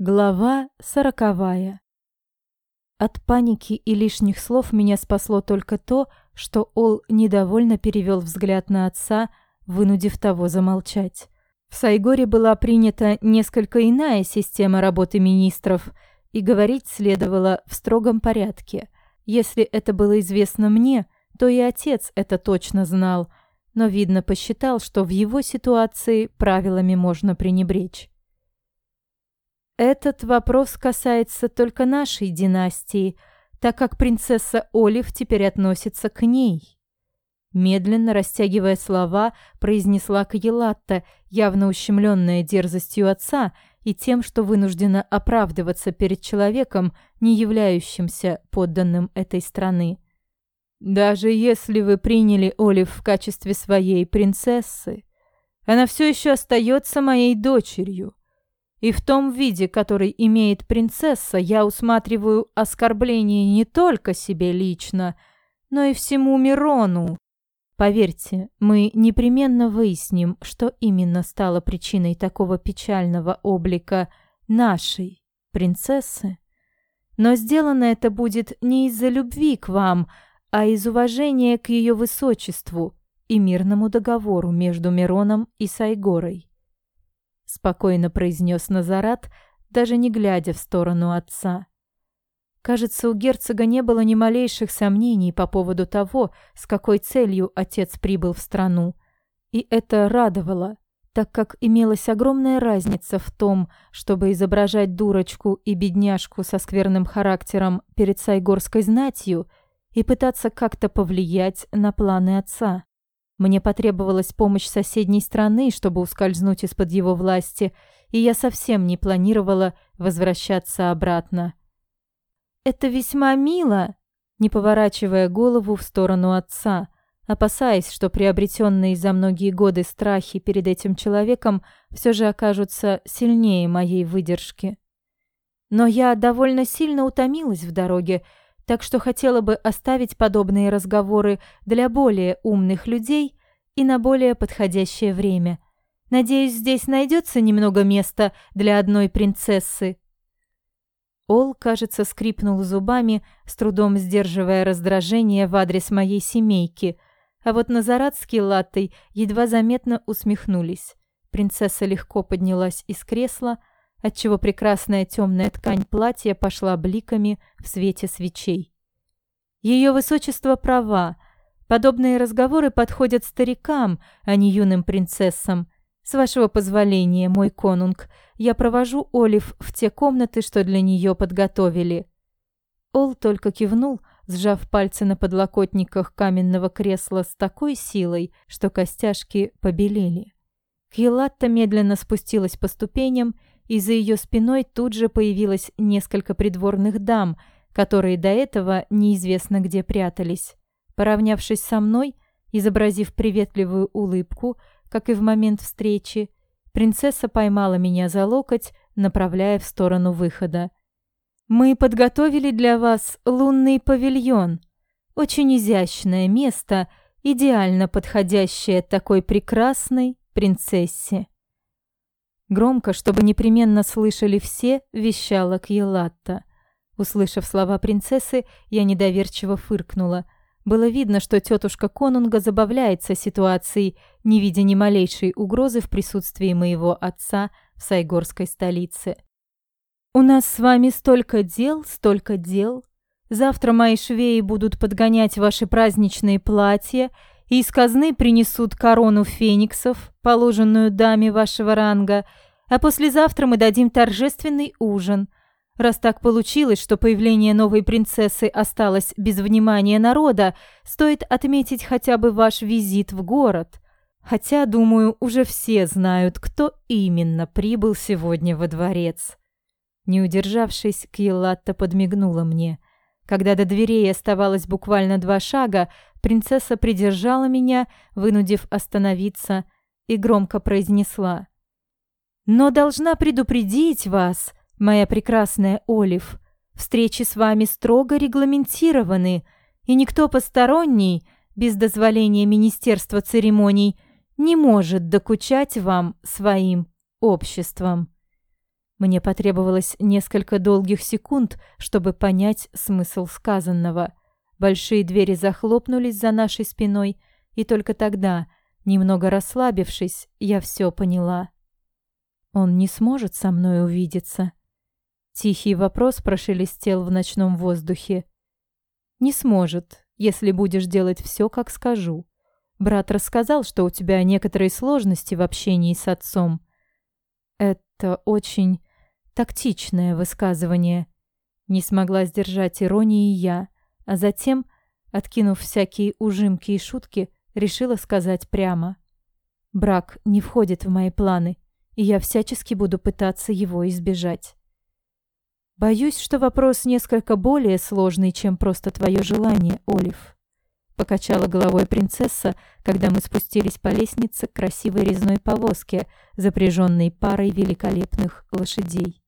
Глава сороковая. От паники и лишних слов меня спасло только то, что Ол недовольно перевел взгляд на отца, вынудив того замолчать. В Сайгоре была принята несколько иная система работы министров, и говорить следовало в строгом порядке. Если это было известно мне, то и отец это точно знал, но, видно, посчитал, что в его ситуации правилами можно пренебречь. Этот вопрос касается только нашей династии, так как принцесса Олив теперь относится к ней. Медленно растягивая слова, произнесла Каелатта, явно ущемленная дерзостью отца и тем, что вынуждена оправдываться перед человеком, не являющимся подданным этой страны. «Даже если вы приняли Олив в качестве своей принцессы, она все еще остается моей дочерью. И в том виде, который имеет принцесса, я усматриваю оскорбление не только себе лично, но и всему Мирону. Поверьте, мы непременно выясним, что именно стало причиной такого печального облика нашей принцессы. Но сделано это будет не из-за любви к вам, а из уважения к ее высочеству и мирному договору между Мироном и Сайгорой спокойно произнес Назарат, даже не глядя в сторону отца. Кажется, у герцога не было ни малейших сомнений по поводу того, с какой целью отец прибыл в страну. И это радовало, так как имелась огромная разница в том, чтобы изображать дурочку и бедняжку со скверным характером перед сайгорской знатью и пытаться как-то повлиять на планы отца. Мне потребовалась помощь соседней страны, чтобы ускользнуть из-под его власти, и я совсем не планировала возвращаться обратно. «Это весьма мило», не поворачивая голову в сторону отца, опасаясь, что приобретенные за многие годы страхи перед этим человеком все же окажутся сильнее моей выдержки. Но я довольно сильно утомилась в дороге, так что хотела бы оставить подобные разговоры для более умных людей и на более подходящее время. Надеюсь, здесь найдется немного места для одной принцессы. Ол, кажется, скрипнул зубами, с трудом сдерживая раздражение в адрес моей семейки, а вот Назарат с Киллатой едва заметно усмехнулись. Принцесса легко поднялась из кресла, отчего прекрасная темная ткань платья пошла бликами в свете свечей. Ее высочество права. Подобные разговоры подходят старикам, а не юным принцессам. С вашего позволения, мой конунг, я провожу Олив в те комнаты, что для нее подготовили. Ол только кивнул, сжав пальцы на подлокотниках каменного кресла с такой силой, что костяшки побелели. Кьелатта медленно спустилась по ступеням и за ее спиной тут же появилось несколько придворных дам, которые до этого неизвестно где прятались. Поравнявшись со мной, изобразив приветливую улыбку, как и в момент встречи, принцесса поймала меня за локоть, направляя в сторону выхода. «Мы подготовили для вас лунный павильон. Очень изящное место, идеально подходящее такой прекрасной принцессе». Громко, чтобы непременно слышали все, вещала Кьелатта. Услышав слова принцессы, я недоверчиво фыркнула. Было видно, что тетушка Конунга забавляется ситуацией, не видя ни малейшей угрозы в присутствии моего отца в сайгорской столице. «У нас с вами столько дел, столько дел. Завтра мои швеи будут подгонять ваши праздничные платья и из казны принесут корону фениксов, положенную даме вашего ранга, а послезавтра мы дадим торжественный ужин. Раз так получилось, что появление новой принцессы осталось без внимания народа, стоит отметить хотя бы ваш визит в город. Хотя, думаю, уже все знают, кто именно прибыл сегодня во дворец. Не удержавшись, Кьеллатта подмигнула мне. Когда до дверей оставалось буквально два шага, принцесса придержала меня, вынудив остановиться, и громко произнесла. «Но должна предупредить вас, моя прекрасная Олив, встречи с вами строго регламентированы, и никто посторонний, без дозволения Министерства церемоний, не может докучать вам своим обществом». Мне потребовалось несколько долгих секунд, чтобы понять смысл сказанного. Большие двери захлопнулись за нашей спиной, и только тогда, немного расслабившись, я все поняла. Он не сможет со мной увидеться. Тихий вопрос прошелестел в ночном воздухе. Не сможет, если будешь делать все, как скажу. Брат рассказал, что у тебя некоторые сложности в общении с отцом. Это очень тактичное высказывание. Не смогла сдержать иронии я, а затем, откинув всякие ужимки и шутки, решила сказать прямо. Брак не входит в мои планы, и я всячески буду пытаться его избежать. Боюсь, что вопрос несколько более сложный, чем просто твое желание, Олив. Покачала головой принцесса, когда мы спустились по лестнице к красивой резной повозке, запряженной парой великолепных лошадей.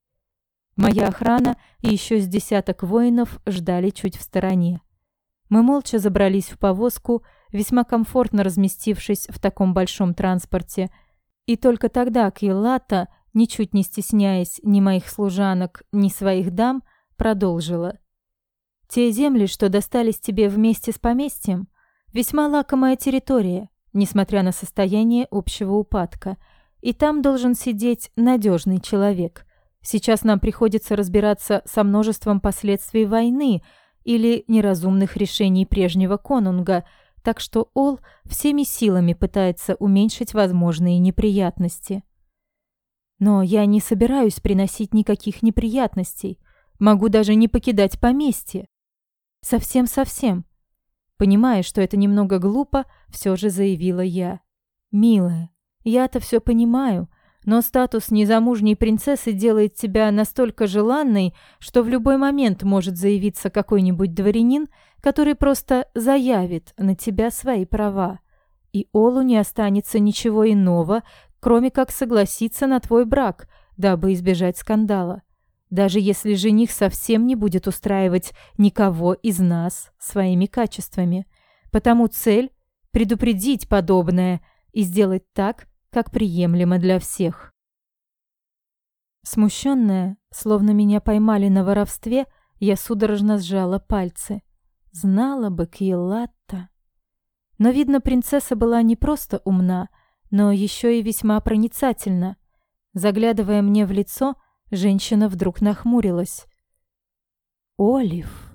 Моя охрана и еще с десяток воинов ждали чуть в стороне. Мы молча забрались в повозку, весьма комфортно разместившись в таком большом транспорте, и только тогда Кьеллата ничуть не стесняясь ни моих служанок, ни своих дам, продолжила. «Те земли, что достались тебе вместе с поместьем, весьма лакомая территория, несмотря на состояние общего упадка, и там должен сидеть надежный человек. Сейчас нам приходится разбираться со множеством последствий войны или неразумных решений прежнего конунга, так что Ол всеми силами пытается уменьшить возможные неприятности». Но я не собираюсь приносить никаких неприятностей. Могу даже не покидать поместье. Совсем-совсем. Понимая, что это немного глупо, все же заявила я. «Милая, я-то все понимаю, но статус незамужней принцессы делает тебя настолько желанной, что в любой момент может заявиться какой-нибудь дворянин, который просто заявит на тебя свои права. И Олу не останется ничего иного, кроме как согласиться на твой брак, дабы избежать скандала. Даже если жених совсем не будет устраивать никого из нас своими качествами. Потому цель – предупредить подобное и сделать так, как приемлемо для всех. Смущенная, словно меня поймали на воровстве, я судорожно сжала пальцы. Знала бы Кьеллатта. Но, видно, принцесса была не просто умна, но еще и весьма проницательна. Заглядывая мне в лицо, женщина вдруг нахмурилась. «Олив!»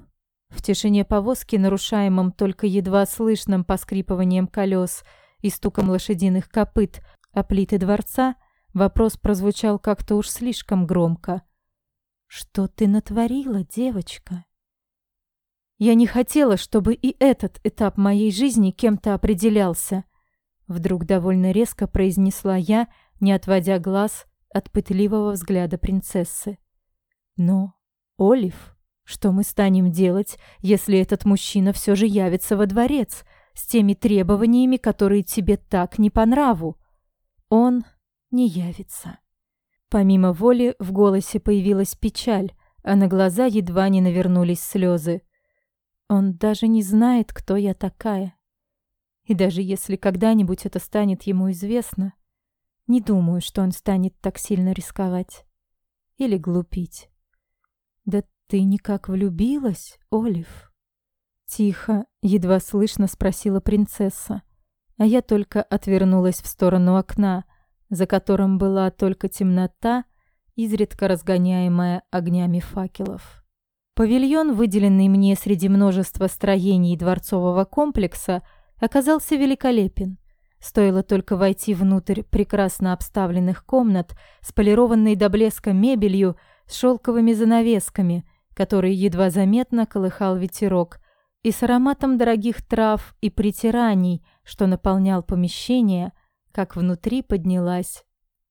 В тишине повозки, нарушаемом только едва слышным поскрипыванием колес и стуком лошадиных копыт о плиты дворца, вопрос прозвучал как-то уж слишком громко. «Что ты натворила, девочка?» Я не хотела, чтобы и этот этап моей жизни кем-то определялся. Вдруг довольно резко произнесла я, не отводя глаз от пытливого взгляда принцессы. Но, Олив, что мы станем делать, если этот мужчина все же явится во дворец с теми требованиями, которые тебе так не по нраву? Он не явится. Помимо воли в голосе появилась печаль, а на глаза едва не навернулись слезы. Он даже не знает, кто я такая. И даже если когда-нибудь это станет ему известно, не думаю, что он станет так сильно рисковать. Или глупить. «Да ты никак влюбилась, Олив?» Тихо, едва слышно спросила принцесса, а я только отвернулась в сторону окна, за которым была только темнота, изредка разгоняемая огнями факелов. Павильон, выделенный мне среди множества строений дворцового комплекса, оказался великолепен. Стоило только войти внутрь прекрасно обставленных комнат с полированной до блеска мебелью, с шелковыми занавесками, которые едва заметно колыхал ветерок, и с ароматом дорогих трав и притираний, что наполнял помещение, как внутри поднялась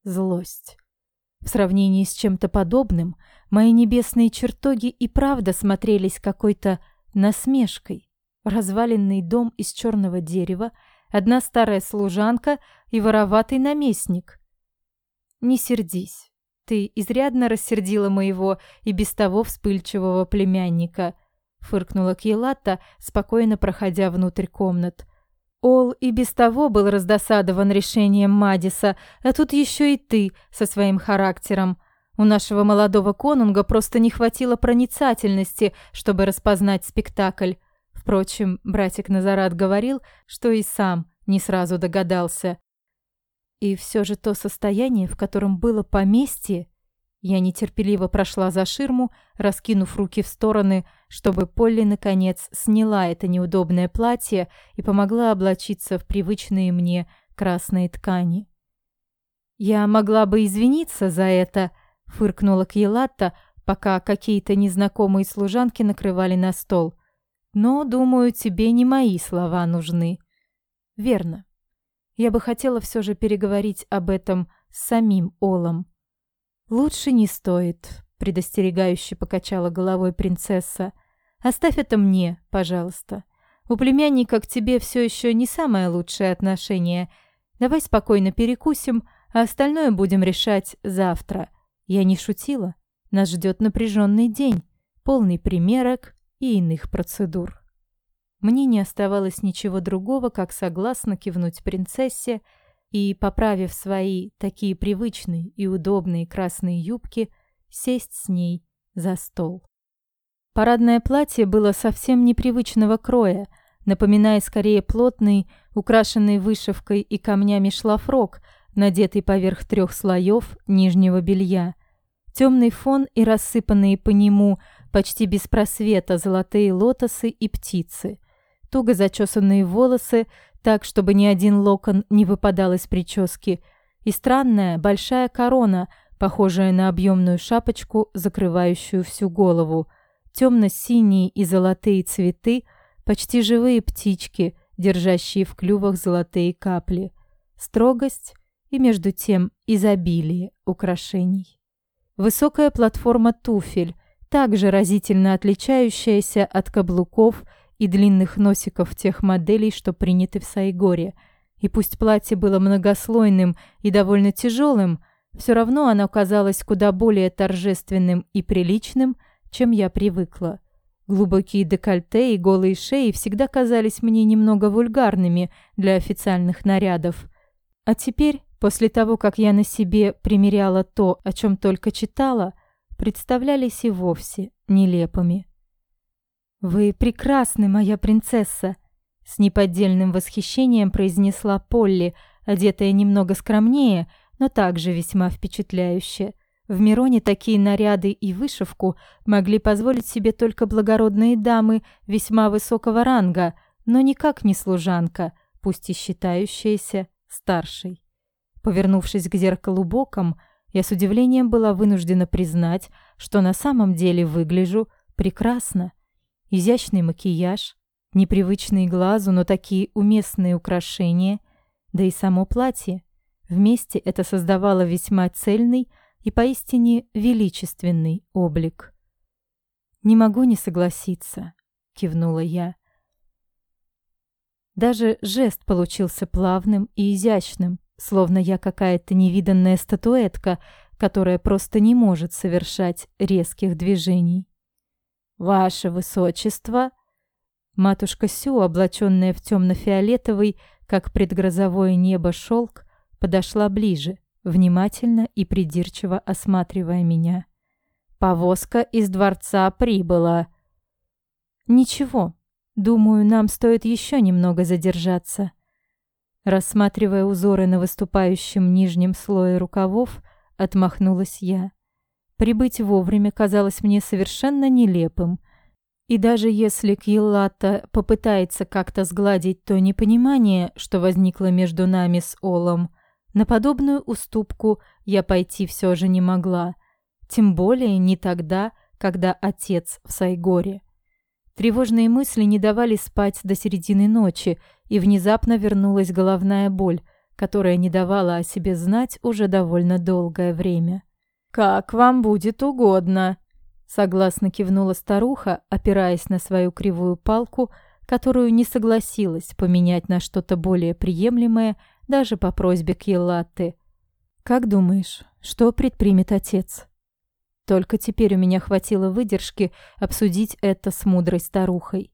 злость. В сравнении с чем-то подобным, мои небесные чертоги и правда смотрелись какой-то насмешкой разваленный дом из черного дерева, одна старая служанка и вороватый наместник. Не сердись. Ты изрядно рассердила моего и без того вспыльчивого племянника, фыркнула Кьелатта, спокойно проходя внутрь комнат. Ол и без того был раздосадован решением Мадиса, а тут еще и ты со своим характером. У нашего молодого конунга просто не хватило проницательности, чтобы распознать спектакль. Впрочем, братик Назарат говорил, что и сам не сразу догадался. И все же то состояние, в котором было поместье, я нетерпеливо прошла за ширму, раскинув руки в стороны, чтобы Полли, наконец, сняла это неудобное платье и помогла облачиться в привычные мне красные ткани. «Я могла бы извиниться за это», — фыркнула Кьелатта, пока какие-то незнакомые служанки накрывали на стол. «Но, думаю, тебе не мои слова нужны». «Верно. Я бы хотела все же переговорить об этом с самим Олом». «Лучше не стоит», — предостерегающе покачала головой принцесса. «Оставь это мне, пожалуйста. У племянника к тебе все еще не самое лучшее отношение. Давай спокойно перекусим, а остальное будем решать завтра. Я не шутила. Нас ждет напряженный день, полный примерок и иных процедур». Мне не оставалось ничего другого, как согласно кивнуть принцессе, и, поправив свои такие привычные и удобные красные юбки, сесть с ней за стол. Парадное платье было совсем непривычного кроя, напоминая скорее плотный, украшенный вышивкой и камнями шлафрок, надетый поверх трех слоев нижнего белья. Темный фон и рассыпанные по нему почти без просвета золотые лотосы и птицы. Туго зачесанные волосы так, чтобы ни один локон не выпадал из прически, и странная большая корона, похожая на объемную шапочку, закрывающую всю голову, темно-синие и золотые цветы, почти живые птички, держащие в клювах золотые капли, строгость и, между тем, изобилие украшений. Высокая платформа туфель, также разительно отличающаяся от каблуков и длинных носиков тех моделей, что приняты в Сайгоре. И пусть платье было многослойным и довольно тяжелым, все равно оно казалось куда более торжественным и приличным, чем я привыкла. Глубокие декольте и голые шеи всегда казались мне немного вульгарными для официальных нарядов. А теперь, после того, как я на себе примеряла то, о чем только читала, представлялись и вовсе нелепыми. «Вы прекрасны, моя принцесса!» С неподдельным восхищением произнесла Полли, одетая немного скромнее, но также весьма впечатляюще. В Мироне такие наряды и вышивку могли позволить себе только благородные дамы весьма высокого ранга, но никак не служанка, пусть и считающаяся старшей. Повернувшись к зеркалу боком, я с удивлением была вынуждена признать, что на самом деле выгляжу прекрасно. Изящный макияж, непривычные глазу, но такие уместные украшения, да и само платье. Вместе это создавало весьма цельный и поистине величественный облик. «Не могу не согласиться», — кивнула я. Даже жест получился плавным и изящным, словно я какая-то невиданная статуэтка, которая просто не может совершать резких движений. «Ваше высочество!» Матушка Сю, облаченная в темно-фиолетовый, как предгрозовое небо, шелк, подошла ближе, внимательно и придирчиво осматривая меня. «Повозка из дворца прибыла». «Ничего, думаю, нам стоит еще немного задержаться». Рассматривая узоры на выступающем нижнем слое рукавов, отмахнулась я. Прибыть вовремя казалось мне совершенно нелепым. И даже если Кьеллата попытается как-то сгладить то непонимание, что возникло между нами с Олом, на подобную уступку я пойти все же не могла. Тем более не тогда, когда отец в Сайгоре. Тревожные мысли не давали спать до середины ночи, и внезапно вернулась головная боль, которая не давала о себе знать уже довольно долгое время. «Как вам будет угодно», — согласно кивнула старуха, опираясь на свою кривую палку, которую не согласилась поменять на что-то более приемлемое даже по просьбе Кьеллаты. «Как думаешь, что предпримет отец?» Только теперь у меня хватило выдержки обсудить это с мудрой старухой.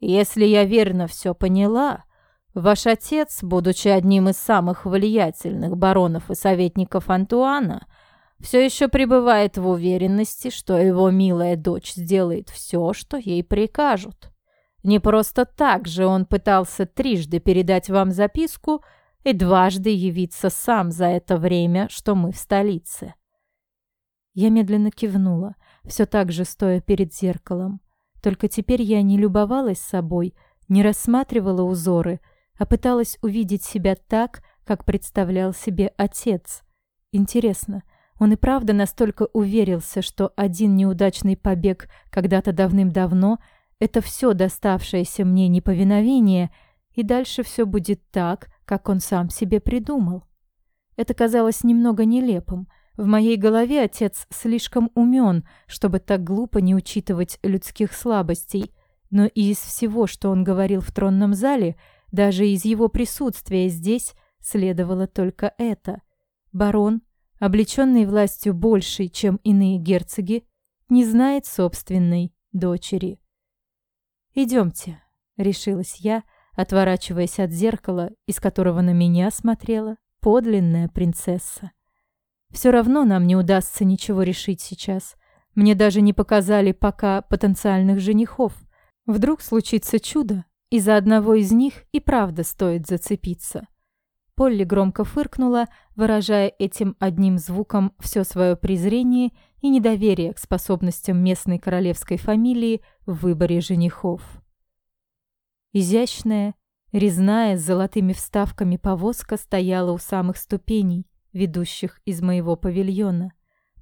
«Если я верно все поняла, ваш отец, будучи одним из самых влиятельных баронов и советников Антуана, — все еще пребывает в уверенности, что его милая дочь сделает все, что ей прикажут. Не просто так же он пытался трижды передать вам записку и дважды явиться сам за это время, что мы в столице. Я медленно кивнула, все так же стоя перед зеркалом. Только теперь я не любовалась собой, не рассматривала узоры, а пыталась увидеть себя так, как представлял себе отец. Интересно, он и правда настолько уверился, что один неудачный побег когда-то давным-давно — это все доставшееся мне неповиновение, и дальше все будет так, как он сам себе придумал. Это казалось немного нелепым. В моей голове отец слишком умен, чтобы так глупо не учитывать людских слабостей. Но из всего, что он говорил в тронном зале, даже из его присутствия здесь, следовало только это. Барон — облеченный властью большей, чем иные герцоги, не знает собственной дочери. «Идемте», — решилась я, отворачиваясь от зеркала, из которого на меня смотрела подлинная принцесса. «Все равно нам не удастся ничего решить сейчас. Мне даже не показали пока потенциальных женихов. Вдруг случится чудо, и за одного из них и правда стоит зацепиться». Полли громко фыркнула, выражая этим одним звуком все свое презрение и недоверие к способностям местной королевской фамилии в выборе женихов. Изящная, резная с золотыми вставками повозка стояла у самых ступеней, ведущих из моего павильона.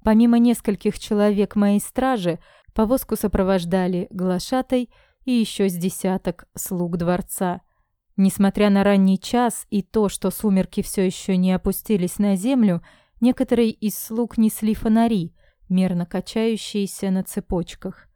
Помимо нескольких человек моей стражи, повозку сопровождали глашатай и еще с десяток слуг дворца – Несмотря на ранний час и то, что сумерки все еще не опустились на землю, некоторые из слуг несли фонари, мерно качающиеся на цепочках.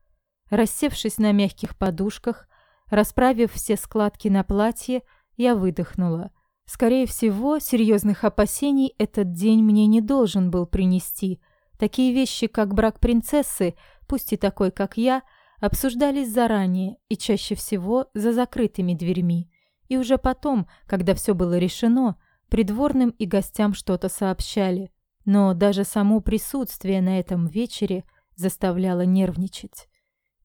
Рассевшись на мягких подушках, расправив все складки на платье, я выдохнула. Скорее всего, серьезных опасений этот день мне не должен был принести. Такие вещи, как брак принцессы, пусть и такой, как я, обсуждались заранее и чаще всего за закрытыми дверьми. И уже потом, когда все было решено, придворным и гостям что-то сообщали. Но даже само присутствие на этом вечере заставляло нервничать.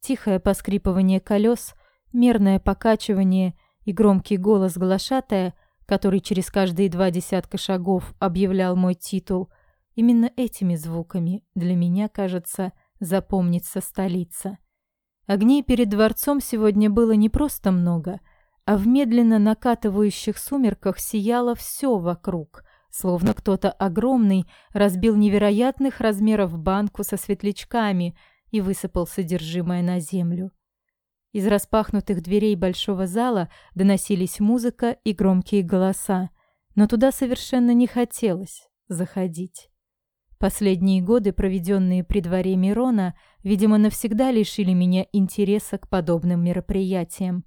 Тихое поскрипывание колес, мерное покачивание и громкий голос глашатая, который через каждые два десятка шагов объявлял мой титул, именно этими звуками для меня, кажется, запомнится столица. Огней перед дворцом сегодня было не просто много — а в медленно накатывающих сумерках сияло все вокруг, словно кто-то огромный разбил невероятных размеров банку со светлячками и высыпал содержимое на землю. Из распахнутых дверей большого зала доносились музыка и громкие голоса, но туда совершенно не хотелось заходить. Последние годы, проведенные при дворе Мирона, видимо, навсегда лишили меня интереса к подобным мероприятиям.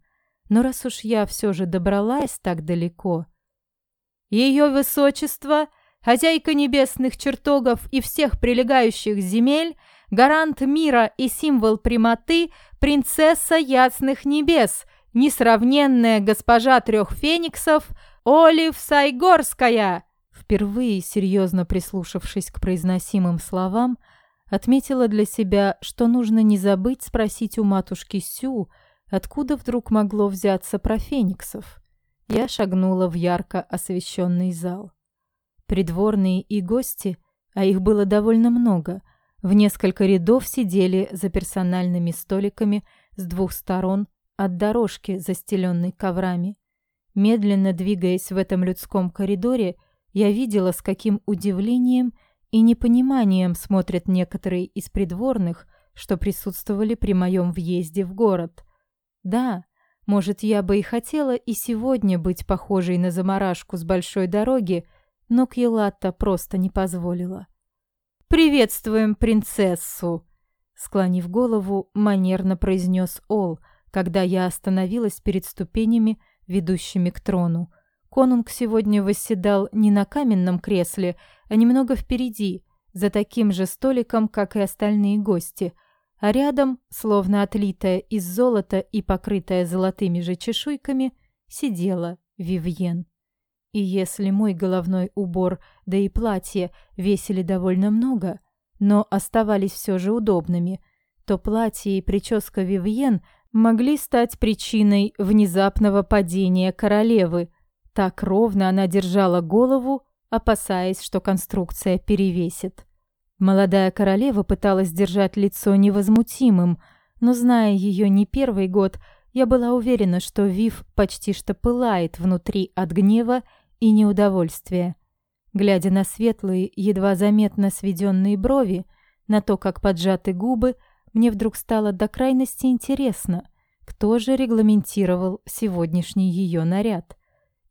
Но раз уж я все же добралась так далеко... Ее высочество, хозяйка небесных чертогов и всех прилегающих земель, гарант мира и символ прямоты, принцесса ясных небес, несравненная госпожа трех фениксов, Олив Сайгорская. Впервые, серьезно прислушавшись к произносимым словам, отметила для себя, что нужно не забыть спросить у матушки Сю, Откуда вдруг могло взяться про фениксов? Я шагнула в ярко освещенный зал. Придворные и гости, а их было довольно много, в несколько рядов сидели за персональными столиками с двух сторон от дорожки, застеленной коврами. Медленно двигаясь в этом людском коридоре, я видела, с каким удивлением и непониманием смотрят некоторые из придворных, что присутствовали при моем въезде в город. Да, может, я бы и хотела и сегодня быть похожей на заморашку с большой дороги, но Кьелатта просто не позволила. «Приветствуем принцессу!» Склонив голову, манерно произнес Ол, когда я остановилась перед ступенями, ведущими к трону. Конунг сегодня восседал не на каменном кресле, а немного впереди, за таким же столиком, как и остальные гости – а рядом, словно отлитая из золота и покрытая золотыми же чешуйками, сидела Вивьен. И если мой головной убор, да и платье весили довольно много, но оставались все же удобными, то платье и прическа Вивьен могли стать причиной внезапного падения королевы. Так ровно она держала голову, опасаясь, что конструкция перевесит. Молодая королева пыталась держать лицо невозмутимым, но, зная ее не первый год, я была уверена, что Вив почти что пылает внутри от гнева и неудовольствия. Глядя на светлые, едва заметно сведенные брови, на то, как поджаты губы, мне вдруг стало до крайности интересно, кто же регламентировал сегодняшний ее наряд.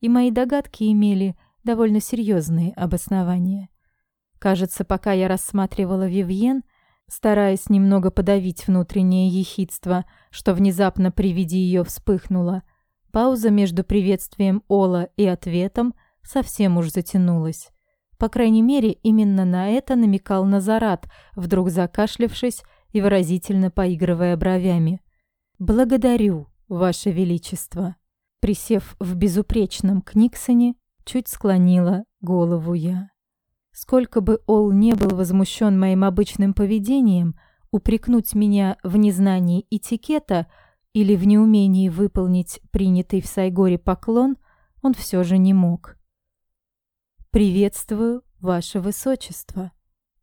И мои догадки имели довольно серьезные обоснования. Кажется, пока я рассматривала Вивьен, стараясь немного подавить внутреннее ехидство, что внезапно при виде ее вспыхнуло, пауза между приветствием Ола и ответом совсем уж затянулась. По крайней мере, именно на это намекал Назарат, вдруг закашлявшись и выразительно поигрывая бровями. «Благодарю, Ваше Величество!» Присев в безупречном книгсоне, чуть склонила голову я. Сколько бы Ол не был возмущен моим обычным поведением, упрекнуть меня в незнании этикета или в неумении выполнить принятый в Сайгоре поклон он все же не мог. «Приветствую, Ваше Высочество!»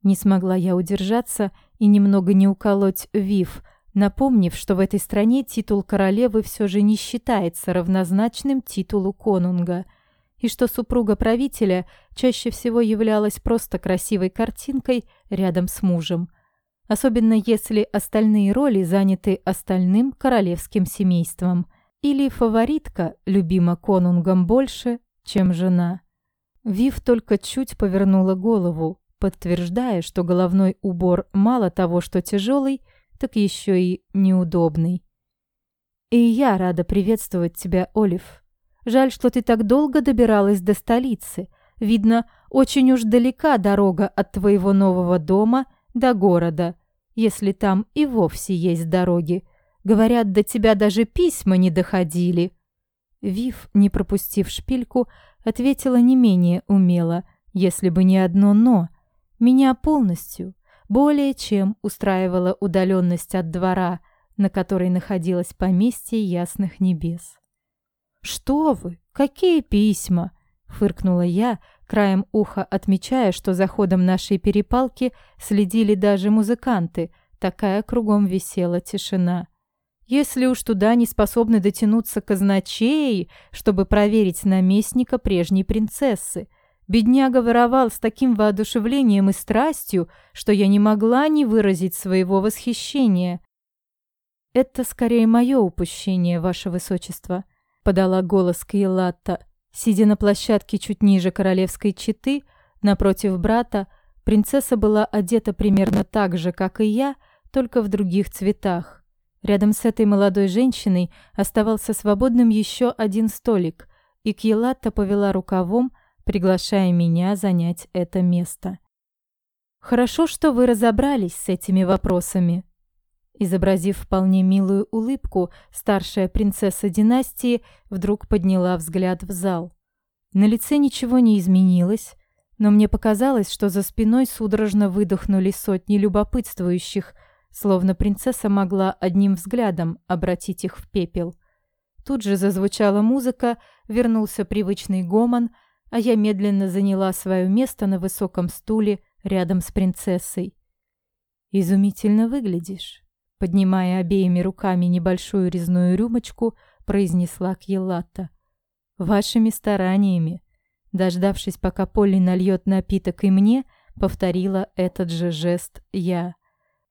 Не смогла я удержаться и немного не уколоть Вив, напомнив, что в этой стране титул королевы все же не считается равнозначным титулу конунга – и что супруга правителя чаще всего являлась просто красивой картинкой рядом с мужем, особенно если остальные роли заняты остальным королевским семейством или фаворитка любима конунгом больше, чем жена. Вив только чуть повернула голову, подтверждая, что головной убор мало того, что тяжелый, так еще и неудобный. «И я рада приветствовать тебя, Олив», Жаль, что ты так долго добиралась до столицы. Видно, очень уж далека дорога от твоего нового дома до города, если там и вовсе есть дороги. Говорят, до тебя даже письма не доходили». Вив, не пропустив шпильку, ответила не менее умело, если бы не одно «но». Меня полностью, более чем устраивала удаленность от двора, на которой находилось поместье ясных небес. «Что вы? Какие письма?» — фыркнула я, краем уха отмечая, что за ходом нашей перепалки следили даже музыканты. Такая кругом висела тишина. Если уж туда не способны дотянуться казначеи, чтобы проверить наместника прежней принцессы. Бедняга воровал с таким воодушевлением и страстью, что я не могла не выразить своего восхищения. «Это скорее мое упущение, ваше высочество», подала голос Киелатта. Сидя на площадке чуть ниже королевской четы, напротив брата, принцесса была одета примерно так же, как и я, только в других цветах. Рядом с этой молодой женщиной оставался свободным еще один столик, и Кьелатта повела рукавом, приглашая меня занять это место. «Хорошо, что вы разобрались с этими вопросами», Изобразив вполне милую улыбку, старшая принцесса династии вдруг подняла взгляд в зал. На лице ничего не изменилось, но мне показалось, что за спиной судорожно выдохнули сотни любопытствующих, словно принцесса могла одним взглядом обратить их в пепел. Тут же зазвучала музыка, вернулся привычный гомон, а я медленно заняла свое место на высоком стуле рядом с принцессой. «Изумительно выглядишь», Поднимая обеими руками небольшую резную рюмочку, произнесла Кьеллата. «Вашими стараниями». Дождавшись, пока Полли нальет напиток и мне, повторила этот же жест я.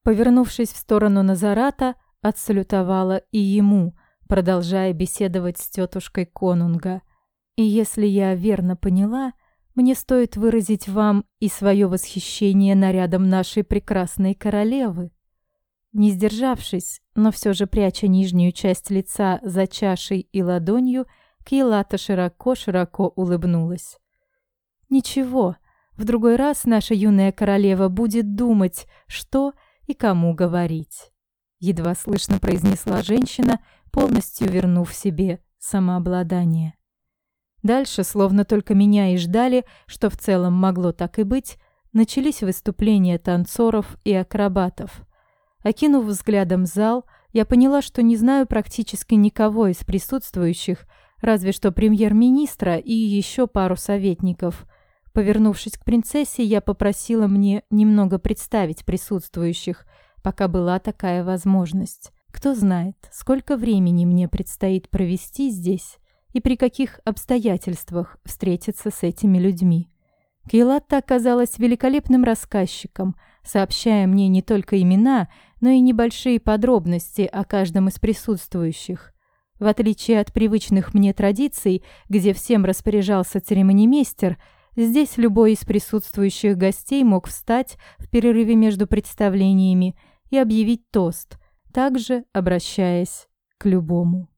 Повернувшись в сторону Назарата, отсалютовала и ему, продолжая беседовать с тетушкой Конунга. И если я верно поняла, мне стоит выразить вам и свое восхищение нарядом нашей прекрасной королевы. Не сдержавшись, но все же пряча нижнюю часть лица за чашей и ладонью, Киелата широко-широко улыбнулась. «Ничего, в другой раз наша юная королева будет думать, что и кому говорить», едва слышно произнесла женщина, полностью вернув себе самообладание. Дальше, словно только меня и ждали, что в целом могло так и быть, начались выступления танцоров и акробатов. Окинув взглядом зал, я поняла, что не знаю практически никого из присутствующих, разве что премьер-министра и еще пару советников. Повернувшись к принцессе, я попросила мне немного представить присутствующих, пока была такая возможность. Кто знает, сколько времени мне предстоит провести здесь и при каких обстоятельствах встретиться с этими людьми. Кейлатта оказалась великолепным рассказчиком, сообщая мне не только имена, но и небольшие подробности о каждом из присутствующих. В отличие от привычных мне традиций, где всем распоряжался церемонимейстер, здесь любой из присутствующих гостей мог встать в перерыве между представлениями и объявить тост, также обращаясь к любому.